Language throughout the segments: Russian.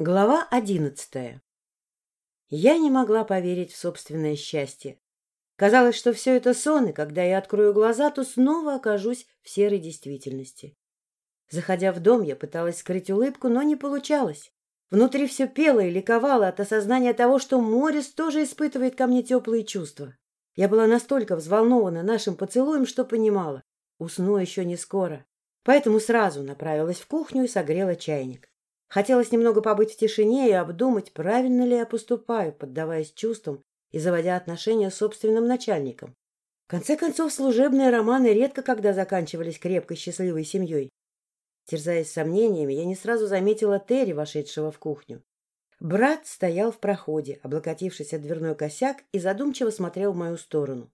Глава одиннадцатая Я не могла поверить в собственное счастье. Казалось, что все это сон, и когда я открою глаза, то снова окажусь в серой действительности. Заходя в дом, я пыталась скрыть улыбку, но не получалось. Внутри все пело и ликовало от осознания того, что Морис тоже испытывает ко мне теплые чувства. Я была настолько взволнована нашим поцелуем, что понимала. Усну еще не скоро. Поэтому сразу направилась в кухню и согрела чайник. Хотелось немного побыть в тишине и обдумать, правильно ли я поступаю, поддаваясь чувствам и заводя отношения с собственным начальником. В конце концов, служебные романы редко когда заканчивались крепкой счастливой семьей. Терзаясь сомнениями, я не сразу заметила Терри, вошедшего в кухню. Брат стоял в проходе, облокотившись от дверной косяк, и задумчиво смотрел в мою сторону.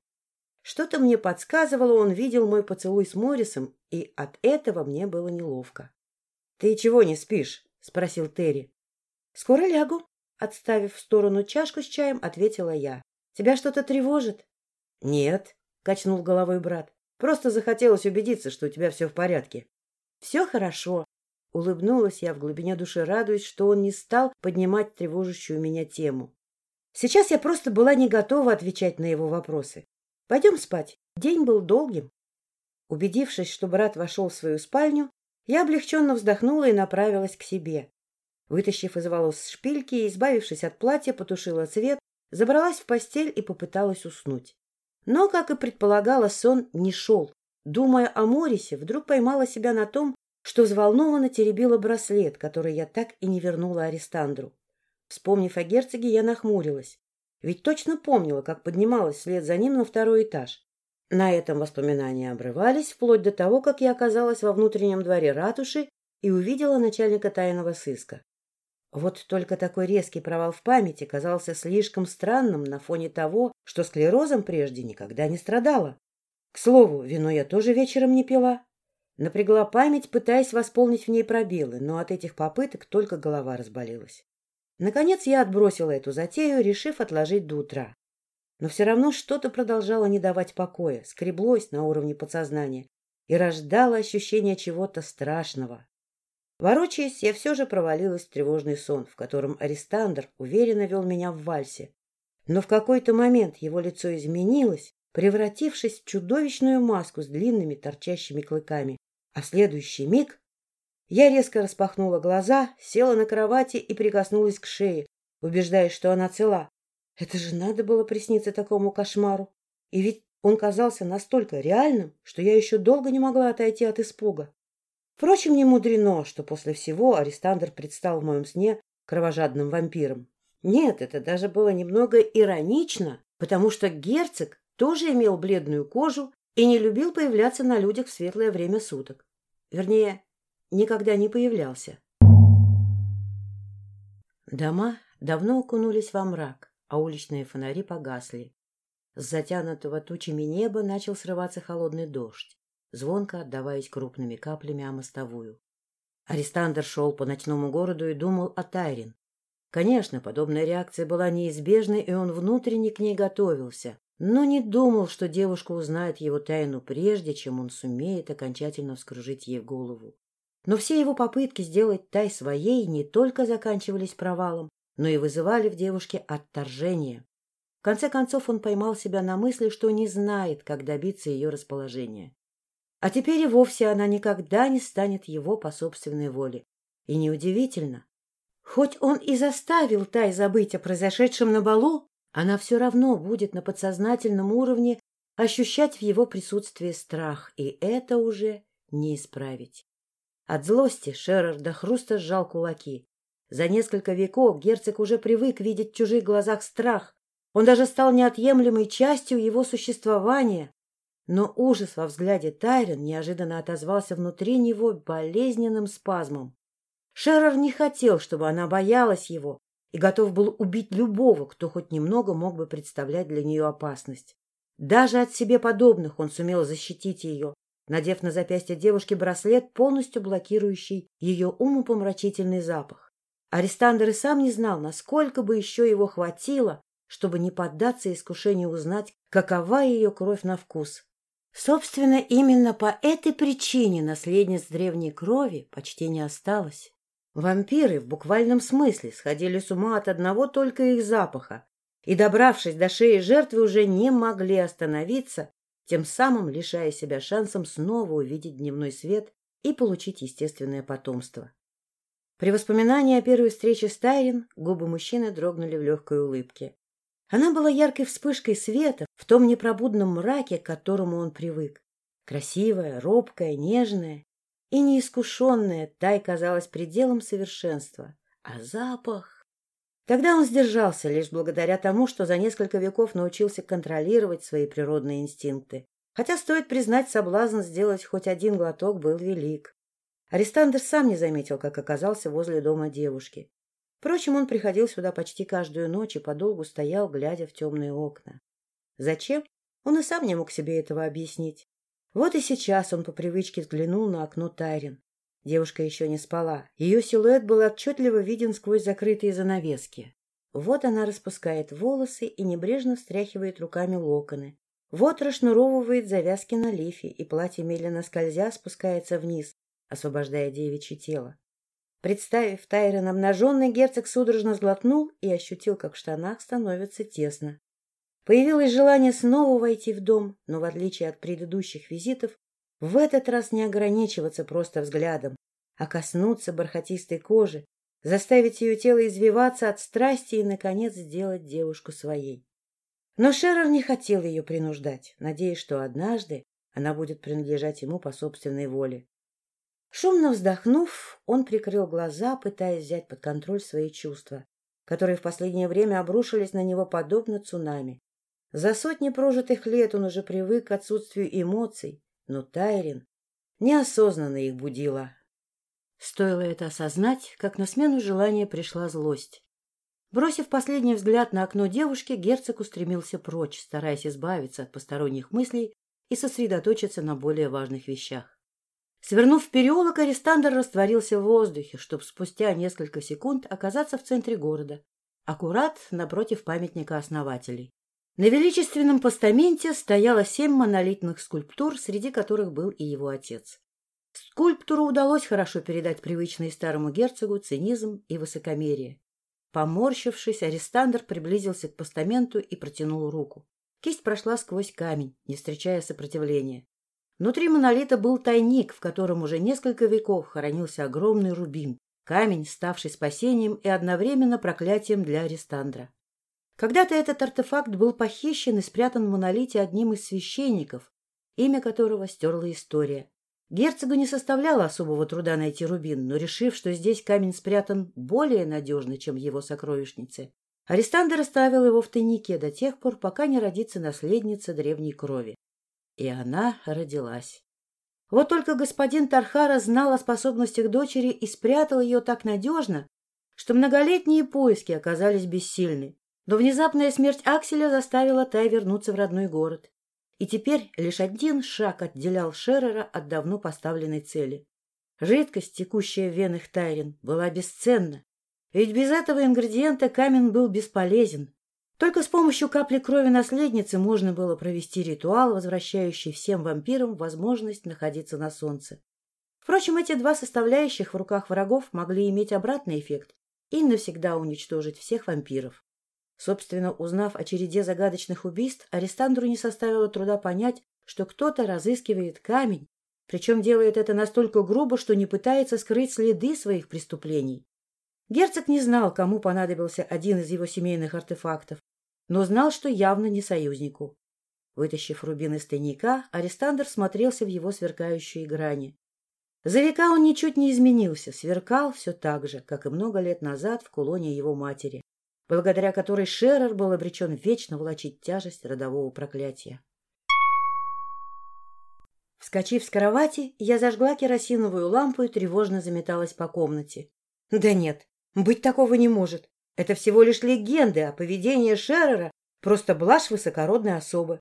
Что-то мне подсказывало, он видел мой поцелуй с Моррисом, и от этого мне было неловко. — Ты чего не спишь? — спросил Терри. — Скоро лягу, — отставив в сторону чашку с чаем, ответила я. — Тебя что-то тревожит? — Нет, — качнул головой брат. — Просто захотелось убедиться, что у тебя все в порядке. — Все хорошо. Улыбнулась я в глубине души, радуясь, что он не стал поднимать тревожащую меня тему. Сейчас я просто была не готова отвечать на его вопросы. Пойдем спать. День был долгим. Убедившись, что брат вошел в свою спальню, я облегченно вздохнула и направилась к себе. Вытащив из волос шпильки и избавившись от платья, потушила цвет, забралась в постель и попыталась уснуть. Но, как и предполагала, сон не шел. Думая о Морисе, вдруг поймала себя на том, что взволнованно теребила браслет, который я так и не вернула Арестандру. Вспомнив о герцоге, я нахмурилась. Ведь точно помнила, как поднималась вслед за ним на второй этаж. На этом воспоминания обрывались, вплоть до того, как я оказалась во внутреннем дворе ратуши и увидела начальника тайного сыска. Вот только такой резкий провал в памяти казался слишком странным на фоне того, что склерозом прежде никогда не страдала. К слову, вино я тоже вечером не пила. Напрягла память, пытаясь восполнить в ней пробелы, но от этих попыток только голова разболелась. Наконец я отбросила эту затею, решив отложить до утра. Но все равно что-то продолжало не давать покоя, скреблось на уровне подсознания и рождало ощущение чего-то страшного. Ворочаясь, я все же провалилась в тревожный сон, в котором Арестандр уверенно вел меня в вальсе. Но в какой-то момент его лицо изменилось, превратившись в чудовищную маску с длинными торчащими клыками, а в следующий миг я резко распахнула глаза, села на кровати и прикоснулась к шее, убеждаясь, что она цела. Это же надо было присниться такому кошмару. И ведь он казался настолько реальным, что я еще долго не могла отойти от испуга. Впрочем, не мудрено, что после всего Арестандр предстал в моем сне кровожадным вампиром. Нет, это даже было немного иронично, потому что герцог тоже имел бледную кожу и не любил появляться на людях в светлое время суток. Вернее, никогда не появлялся. Дома давно окунулись во мрак а уличные фонари погасли. С затянутого тучами неба начал срываться холодный дождь, звонко отдаваясь крупными каплями о мостовую. Арестандр шел по ночному городу и думал о Тайрин. Конечно, подобная реакция была неизбежной, и он внутренне к ней готовился, но не думал, что девушка узнает его тайну прежде, чем он сумеет окончательно вскружить ей голову. Но все его попытки сделать Тай своей не только заканчивались провалом, но и вызывали в девушке отторжение. В конце концов он поймал себя на мысли, что не знает, как добиться ее расположения. А теперь и вовсе она никогда не станет его по собственной воле. И неудивительно. Хоть он и заставил Тай забыть о произошедшем на балу, она все равно будет на подсознательном уровне ощущать в его присутствии страх, и это уже не исправить. От злости Шерер до хруста сжал кулаки. За несколько веков герцог уже привык видеть в чужих глазах страх. Он даже стал неотъемлемой частью его существования. Но ужас во взгляде Тайрен неожиданно отозвался внутри него болезненным спазмом. Шерер не хотел, чтобы она боялась его, и готов был убить любого, кто хоть немного мог бы представлять для нее опасность. Даже от себе подобных он сумел защитить ее, надев на запястье девушки браслет, полностью блокирующий ее умопомрачительный запах. Арестандр и сам не знал, насколько бы еще его хватило, чтобы не поддаться искушению узнать, какова ее кровь на вкус. Собственно, именно по этой причине наследниц древней крови почти не осталось. Вампиры в буквальном смысле сходили с ума от одного только их запаха и, добравшись до шеи жертвы, уже не могли остановиться, тем самым лишая себя шансом снова увидеть дневной свет и получить естественное потомство. При воспоминании о первой встрече с Тайрин губы мужчины дрогнули в легкой улыбке. Она была яркой вспышкой света в том непробудном мраке, к которому он привык. Красивая, робкая, нежная и неискушенная, Тай казалась пределом совершенства. А запах... Тогда он сдержался лишь благодаря тому, что за несколько веков научился контролировать свои природные инстинкты. Хотя, стоит признать, соблазн сделать хоть один глоток был велик. Арестандр сам не заметил, как оказался возле дома девушки. Впрочем, он приходил сюда почти каждую ночь и подолгу стоял, глядя в темные окна. Зачем? Он и сам не мог себе этого объяснить. Вот и сейчас он по привычке взглянул на окно Тайрин. Девушка еще не спала. Ее силуэт был отчетливо виден сквозь закрытые занавески. Вот она распускает волосы и небрежно встряхивает руками локоны. Вот расшнуровывает завязки на лифе, и платье медленно скользя спускается вниз, освобождая девичье тело. Представив Тайрон обнаженный, герцог судорожно сглотнул и ощутил, как в штанах становится тесно. Появилось желание снова войти в дом, но в отличие от предыдущих визитов, в этот раз не ограничиваться просто взглядом, а коснуться бархатистой кожи, заставить ее тело извиваться от страсти и, наконец, сделать девушку своей. Но Шерер не хотел ее принуждать, надеясь, что однажды она будет принадлежать ему по собственной воле. Шумно вздохнув, он прикрыл глаза, пытаясь взять под контроль свои чувства, которые в последнее время обрушились на него подобно цунами. За сотни прожитых лет он уже привык к отсутствию эмоций, но Тайрин неосознанно их будила. Стоило это осознать, как на смену желания пришла злость. Бросив последний взгляд на окно девушки, герцог устремился прочь, стараясь избавиться от посторонних мыслей и сосредоточиться на более важных вещах. Свернув в переулок, арестандр растворился в воздухе, чтобы спустя несколько секунд оказаться в центре города, аккурат напротив памятника основателей. На величественном постаменте стояло семь монолитных скульптур, среди которых был и его отец. Скульптуру удалось хорошо передать привычный старому герцогу цинизм и высокомерие. Поморщившись, арестандр приблизился к постаменту и протянул руку. Кисть прошла сквозь камень, не встречая сопротивления. Внутри монолита был тайник, в котором уже несколько веков хоронился огромный рубин, камень, ставший спасением и одновременно проклятием для арестандра. Когда-то этот артефакт был похищен и спрятан в монолите одним из священников, имя которого стерла история. Герцогу не составляло особого труда найти рубин, но решив, что здесь камень спрятан более надежно, чем в его сокровищнице, Арестандр оставил его в тайнике до тех пор, пока не родится наследница древней крови. И она родилась. Вот только господин Тархара знал о способностях дочери и спрятал ее так надежно, что многолетние поиски оказались бессильны. Но внезапная смерть Акселя заставила Тай вернуться в родной город. И теперь лишь один шаг отделял Шеррера от давно поставленной цели. Жидкость, текущая в венах Тайрин, была бесценна. Ведь без этого ингредиента камень был бесполезен. Только с помощью капли крови наследницы можно было провести ритуал, возвращающий всем вампирам возможность находиться на солнце. Впрочем, эти два составляющих в руках врагов могли иметь обратный эффект и навсегда уничтожить всех вампиров. Собственно, узнав о череде загадочных убийств, Арестандру не составило труда понять, что кто-то разыскивает камень, причем делает это настолько грубо, что не пытается скрыть следы своих преступлений. Герцог не знал, кому понадобился один из его семейных артефактов, но знал, что явно не союзнику. Вытащив рубин из тайника, Арестандр смотрелся в его сверкающие грани. За века он ничуть не изменился, сверкал все так же, как и много лет назад в кулоне его матери благодаря которой Шерер был обречен вечно волочить тяжесть родового проклятия. Вскочив с кровати, я зажгла керосиновую лампу и тревожно заметалась по комнате. Да нет, быть такого не может. Это всего лишь легенды, а поведение Шеррера — просто блажь высокородной особы.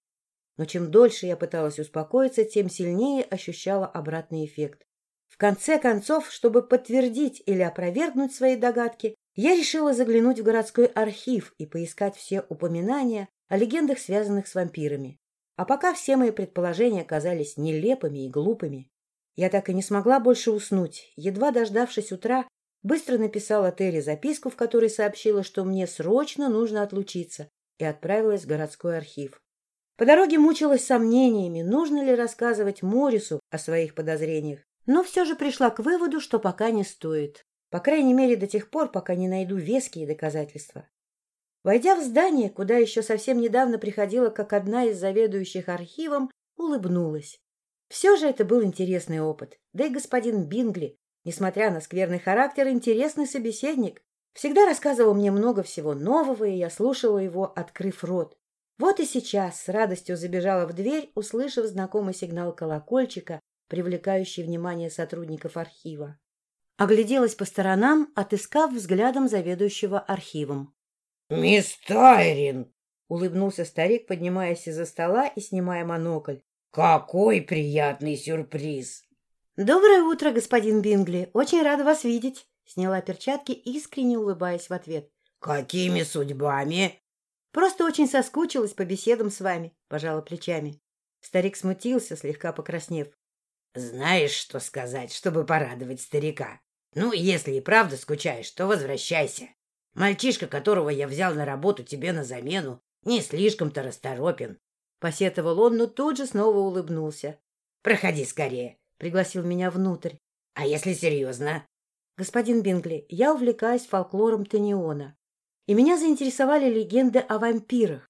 Но чем дольше я пыталась успокоиться, тем сильнее ощущала обратный эффект. В конце концов, чтобы подтвердить или опровергнуть свои догадки, я решила заглянуть в городской архив и поискать все упоминания о легендах, связанных с вампирами. А пока все мои предположения казались нелепыми и глупыми, я так и не смогла больше уснуть. Едва дождавшись утра, быстро написала Терри записку, в которой сообщила, что мне срочно нужно отлучиться, и отправилась в городской архив. По дороге мучилась сомнениями, нужно ли рассказывать Морису о своих подозрениях, но все же пришла к выводу, что пока не стоит. По крайней мере, до тех пор, пока не найду веские доказательства. Войдя в здание, куда еще совсем недавно приходила как одна из заведующих архивом, улыбнулась. Все же это был интересный опыт. Да и господин Бингли, несмотря на скверный характер, интересный собеседник. Всегда рассказывал мне много всего нового, и я слушала его, открыв рот. Вот и сейчас с радостью забежала в дверь, услышав знакомый сигнал колокольчика, привлекающий внимание сотрудников архива. Огляделась по сторонам, отыскав взглядом заведующего архивом. — Мисс Тайрин! — улыбнулся старик, поднимаясь из-за стола и снимая монокль. — Какой приятный сюрприз! — Доброе утро, господин Бингли. Очень рада вас видеть. Сняла перчатки, искренне улыбаясь в ответ. — Какими судьбами? — Просто очень соскучилась по беседам с вами, — пожала плечами. Старик смутился, слегка покраснев. — Знаешь, что сказать, чтобы порадовать старика? Ну, если и правда скучаешь, то возвращайся. Мальчишка, которого я взял на работу тебе на замену, не слишком-то расторопен. Посетовал он, но тут же снова улыбнулся. — Проходи скорее, — пригласил меня внутрь. — А если серьезно? — Господин Бингли, я увлекаюсь фолклором Таниона и меня заинтересовали легенды о вампирах.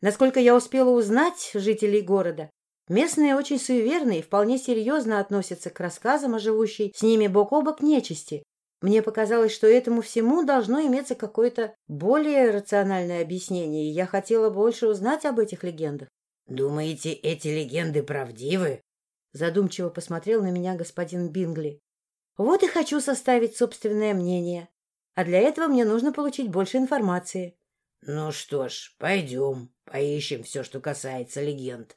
Насколько я успела узнать жителей города, местные очень суеверные и вполне серьезно относятся к рассказам о живущей с ними бок о бок нечисти. Мне показалось, что этому всему должно иметься какое-то более рациональное объяснение, и я хотела больше узнать об этих легендах. — Думаете, эти легенды правдивы? Задумчиво посмотрел на меня господин Бингли. — Вот и хочу составить собственное мнение. А для этого мне нужно получить больше информации. — Ну что ж, пойдем, поищем все, что касается легенд.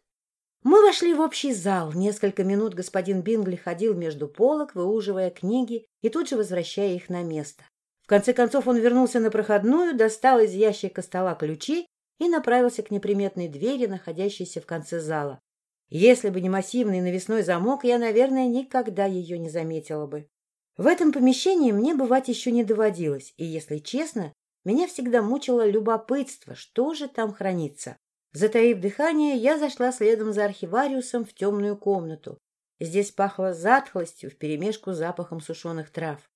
Мы вошли в общий зал. Несколько минут господин Бингли ходил между полок, выуживая книги и тут же возвращая их на место. В конце концов он вернулся на проходную, достал из ящика стола ключи и направился к неприметной двери, находящейся в конце зала. Если бы не массивный навесной замок, я, наверное, никогда ее не заметила бы. В этом помещении мне бывать еще не доводилось, и, если честно, меня всегда мучило любопытство, что же там хранится. Затаив дыхание, я зашла следом за архивариусом в темную комнату. Здесь пахло затхлостью вперемешку с запахом сушеных трав.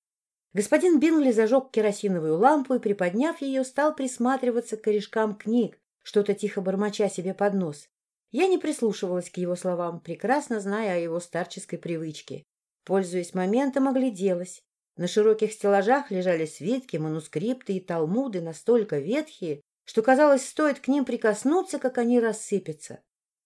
Господин Бингли зажег керосиновую лампу и, приподняв ее, стал присматриваться к корешкам книг, что-то тихо бормоча себе под нос. Я не прислушивалась к его словам, прекрасно зная о его старческой привычке. Пользуясь моментом, огляделась. На широких стеллажах лежали свитки, манускрипты и талмуды настолько ветхие, что, казалось, стоит к ним прикоснуться, как они рассыпятся.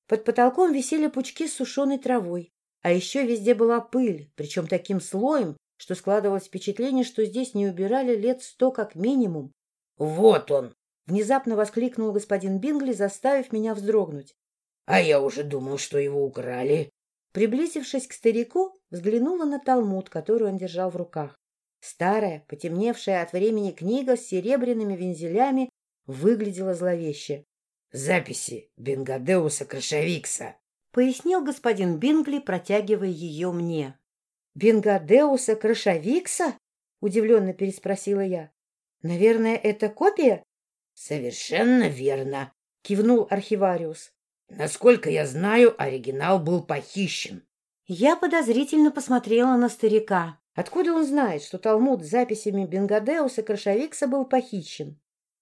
Под потолком висели пучки с сушеной травой, а еще везде была пыль, причем таким слоем, что складывалось впечатление, что здесь не убирали лет сто как минимум. — Вот он! — внезапно воскликнул господин Бингли, заставив меня вздрогнуть. — А я уже думал, что его украли. Приблизившись к старику, взглянула на талмуд, который он держал в руках. Старая, потемневшая от времени книга с серебряными вензелями выглядела зловеще. — Записи Бенгадеуса Крашевикса, — пояснил господин Бингли, протягивая ее мне. — Бенгадеуса Крашевикса? — удивленно переспросила я. — Наверное, это копия? — Совершенно верно, — кивнул архивариус. Насколько я знаю, оригинал был похищен. Я подозрительно посмотрела на старика. Откуда он знает, что Талмуд с записями Бенгадеуса Крашавикса был похищен?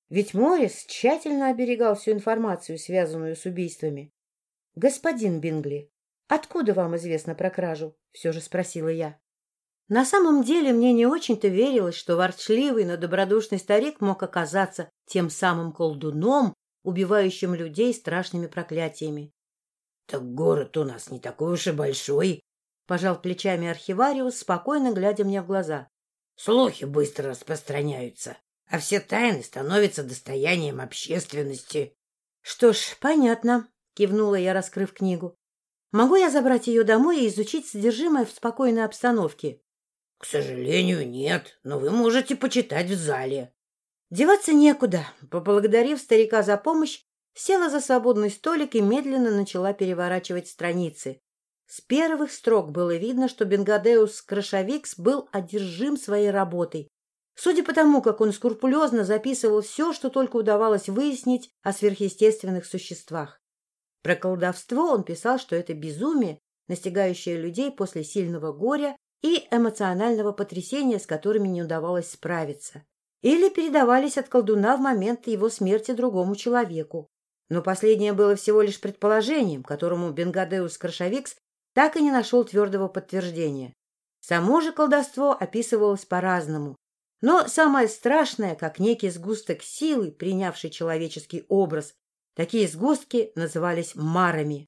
Ведь Морис тщательно оберегал всю информацию, связанную с убийствами. — Господин Бингли, откуда вам известно про кражу? — все же спросила я. На самом деле мне не очень-то верилось, что ворчливый, но добродушный старик мог оказаться тем самым колдуном, убивающим людей страшными проклятиями. — Так город у нас не такой уж и большой, — пожал плечами архивариус, спокойно глядя мне в глаза. — Слухи быстро распространяются, а все тайны становятся достоянием общественности. — Что ж, понятно, — кивнула я, раскрыв книгу. — Могу я забрать ее домой и изучить содержимое в спокойной обстановке? — К сожалению, нет, но вы можете почитать в зале. Деваться некуда. Поблагодарив старика за помощь, села за свободный столик и медленно начала переворачивать страницы. С первых строк было видно, что Бенгадеус Крашовикс был одержим своей работой. Судя по тому, как он скрупулезно записывал все, что только удавалось выяснить о сверхъестественных существах. Про колдовство он писал, что это безумие, настигающее людей после сильного горя и эмоционального потрясения, с которыми не удавалось справиться. Или передавались от колдуна в момент его смерти другому человеку. Но последнее было всего лишь предположением, которому Бенгадеус Крашовикс так и не нашел твердого подтверждения. Само же колдовство описывалось по-разному. Но самое страшное, как некий сгусток силы, принявший человеческий образ, такие сгустки назывались марами.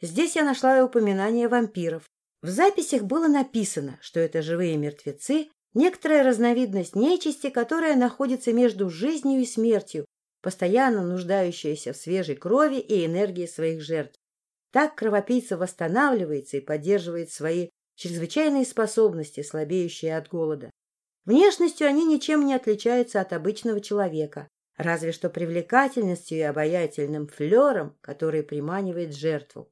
Здесь я нашла и упоминание вампиров. В записях было написано, что это живые мертвецы, некоторая разновидность нечисти, которая находится между жизнью и смертью, постоянно нуждающаяся в свежей крови и энергии своих жертв. Так кровопийца восстанавливается и поддерживает свои чрезвычайные способности, слабеющие от голода. Внешностью они ничем не отличаются от обычного человека, разве что привлекательностью и обаятельным флером, который приманивает жертву.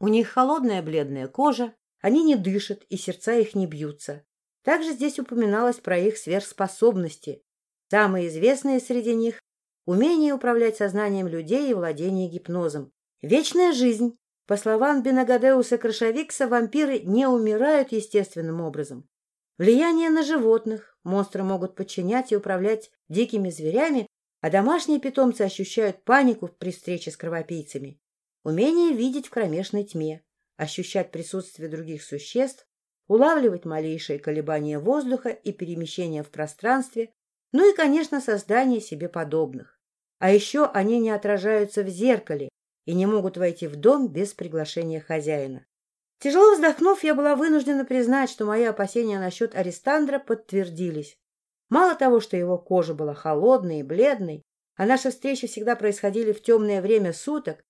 У них холодная бледная кожа, они не дышат и сердца их не бьются. Также здесь упоминалось про их сверхспособности. Самые известные среди них – умение управлять сознанием людей и владение гипнозом. Вечная жизнь, по словам Бенагадеуса Крашовикса, вампиры не умирают естественным образом. Влияние на животных. Монстры могут подчинять и управлять дикими зверями, а домашние питомцы ощущают панику при встрече с кровопийцами. Умение видеть в кромешной тьме, ощущать присутствие других существ, улавливать малейшие колебания воздуха и перемещения в пространстве, ну и, конечно, создание себе подобных. А еще они не отражаются в зеркале, и не могут войти в дом без приглашения хозяина. Тяжело вздохнув, я была вынуждена признать, что мои опасения насчет Арестандра подтвердились. Мало того, что его кожа была холодной и бледной, а наши встречи всегда происходили в темное время суток,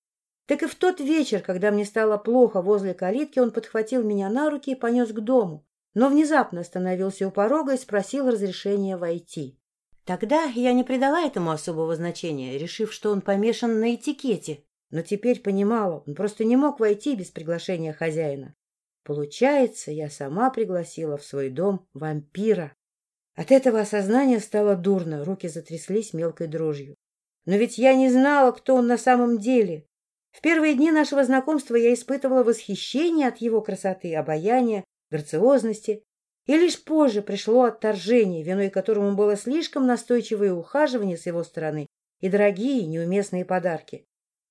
так и в тот вечер, когда мне стало плохо возле калитки, он подхватил меня на руки и понес к дому, но внезапно остановился у порога и спросил разрешения войти. Тогда я не придала этому особого значения, решив, что он помешан на этикете, но теперь понимала, он просто не мог войти без приглашения хозяина. Получается, я сама пригласила в свой дом вампира. От этого осознания стало дурно, руки затряслись мелкой дрожью. Но ведь я не знала, кто он на самом деле. В первые дни нашего знакомства я испытывала восхищение от его красоты, обаяния, грациозности, и лишь позже пришло отторжение, виной которому было слишком настойчивое ухаживание с его стороны и дорогие неуместные подарки.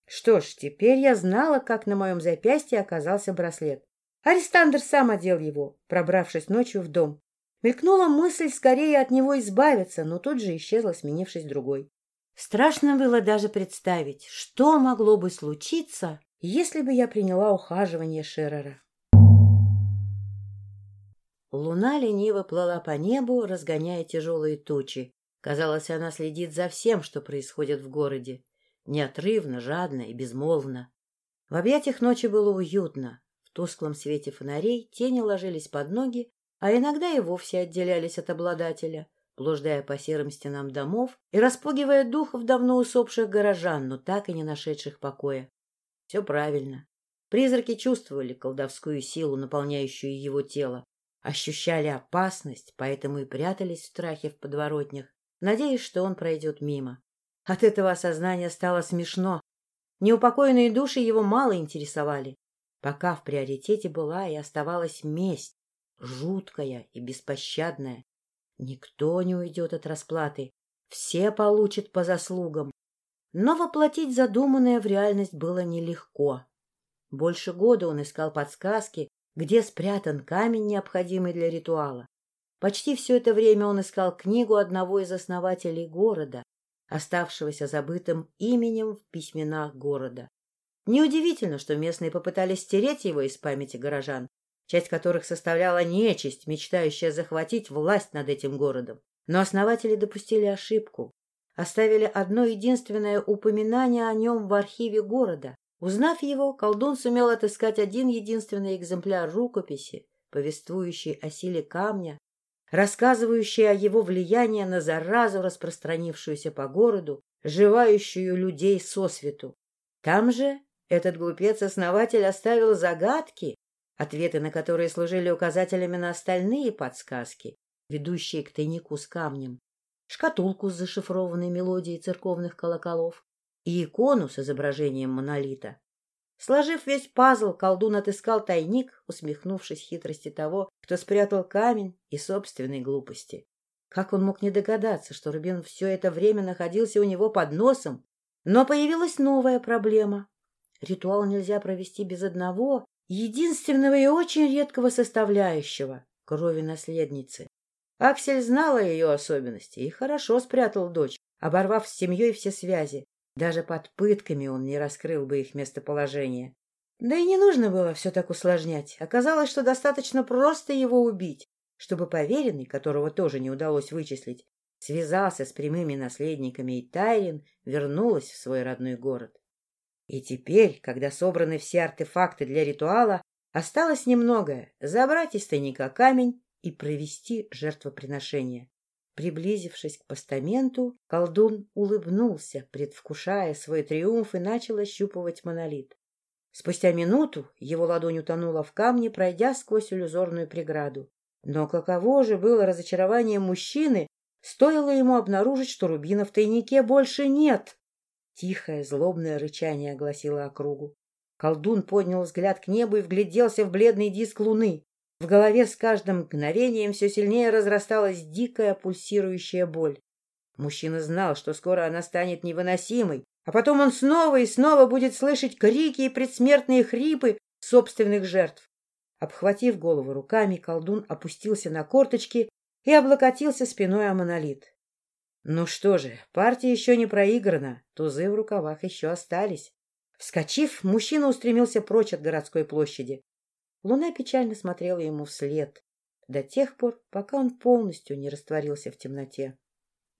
Что ж, теперь я знала, как на моем запястье оказался браслет. Арестандр сам одел его, пробравшись ночью в дом. Мелькнула мысль скорее от него избавиться, но тут же исчезла, сменившись другой. Страшно было даже представить, что могло бы случиться, если бы я приняла ухаживание Шерера. Луна лениво плыла по небу, разгоняя тяжелые тучи. Казалось, она следит за всем, что происходит в городе неотрывно, жадно и безмолвно. В объятиях ночи было уютно. В тусклом свете фонарей тени ложились под ноги, а иногда и вовсе отделялись от обладателя, блуждая по серым стенам домов и распугивая духов давно усопших горожан, но так и не нашедших покоя. Все правильно. Призраки чувствовали колдовскую силу, наполняющую его тело, ощущали опасность, поэтому и прятались в страхе в подворотнях, надеясь, что он пройдет мимо. От этого осознания стало смешно. Неупокоенные души его мало интересовали, пока в приоритете была и оставалась месть, жуткая и беспощадная. Никто не уйдет от расплаты, все получат по заслугам. Но воплотить задуманное в реальность было нелегко. Больше года он искал подсказки, где спрятан камень, необходимый для ритуала. Почти все это время он искал книгу одного из основателей города, оставшегося забытым именем в письменах города. Неудивительно, что местные попытались стереть его из памяти горожан, часть которых составляла нечисть, мечтающая захватить власть над этим городом. Но основатели допустили ошибку. Оставили одно единственное упоминание о нем в архиве города. Узнав его, колдун сумел отыскать один единственный экземпляр рукописи, повествующий о силе камня рассказывающая о его влиянии на заразу, распространившуюся по городу, живающую людей сосвету. Там же этот глупец-основатель оставил загадки, ответы на которые служили указателями на остальные подсказки, ведущие к тайнику с камнем, шкатулку с зашифрованной мелодией церковных колоколов и икону с изображением монолита. Сложив весь пазл, колдун отыскал тайник, усмехнувшись хитрости того, кто спрятал камень и собственной глупости. Как он мог не догадаться, что Рубин все это время находился у него под носом? Но появилась новая проблема. Ритуал нельзя провести без одного, единственного и очень редкого составляющего — крови наследницы. Аксель знал о ее особенности и хорошо спрятал дочь, оборвав с семьей все связи. Даже под пытками он не раскрыл бы их местоположение. Да и не нужно было все так усложнять. Оказалось, что достаточно просто его убить, чтобы поверенный, которого тоже не удалось вычислить, связался с прямыми наследниками, и Тайрин вернулась в свой родной город. И теперь, когда собраны все артефакты для ритуала, осталось немногое — забрать из тайника камень и провести жертвоприношение. Приблизившись к постаменту, колдун улыбнулся, предвкушая свой триумф, и начал ощупывать монолит. Спустя минуту его ладонь утонула в камне, пройдя сквозь иллюзорную преграду. Но каково же было разочарование мужчины, стоило ему обнаружить, что рубина в тайнике больше нет. Тихое злобное рычание огласило округу. Колдун поднял взгляд к небу и вгляделся в бледный диск луны. В голове с каждым мгновением все сильнее разрасталась дикая пульсирующая боль. Мужчина знал, что скоро она станет невыносимой, а потом он снова и снова будет слышать крики и предсмертные хрипы собственных жертв. Обхватив голову руками, колдун опустился на корточки и облокотился спиной о монолит. Ну что же, партия еще не проиграна, тузы в рукавах еще остались. Вскочив, мужчина устремился прочь от городской площади. Луна печально смотрела ему вслед до тех пор, пока он полностью не растворился в темноте.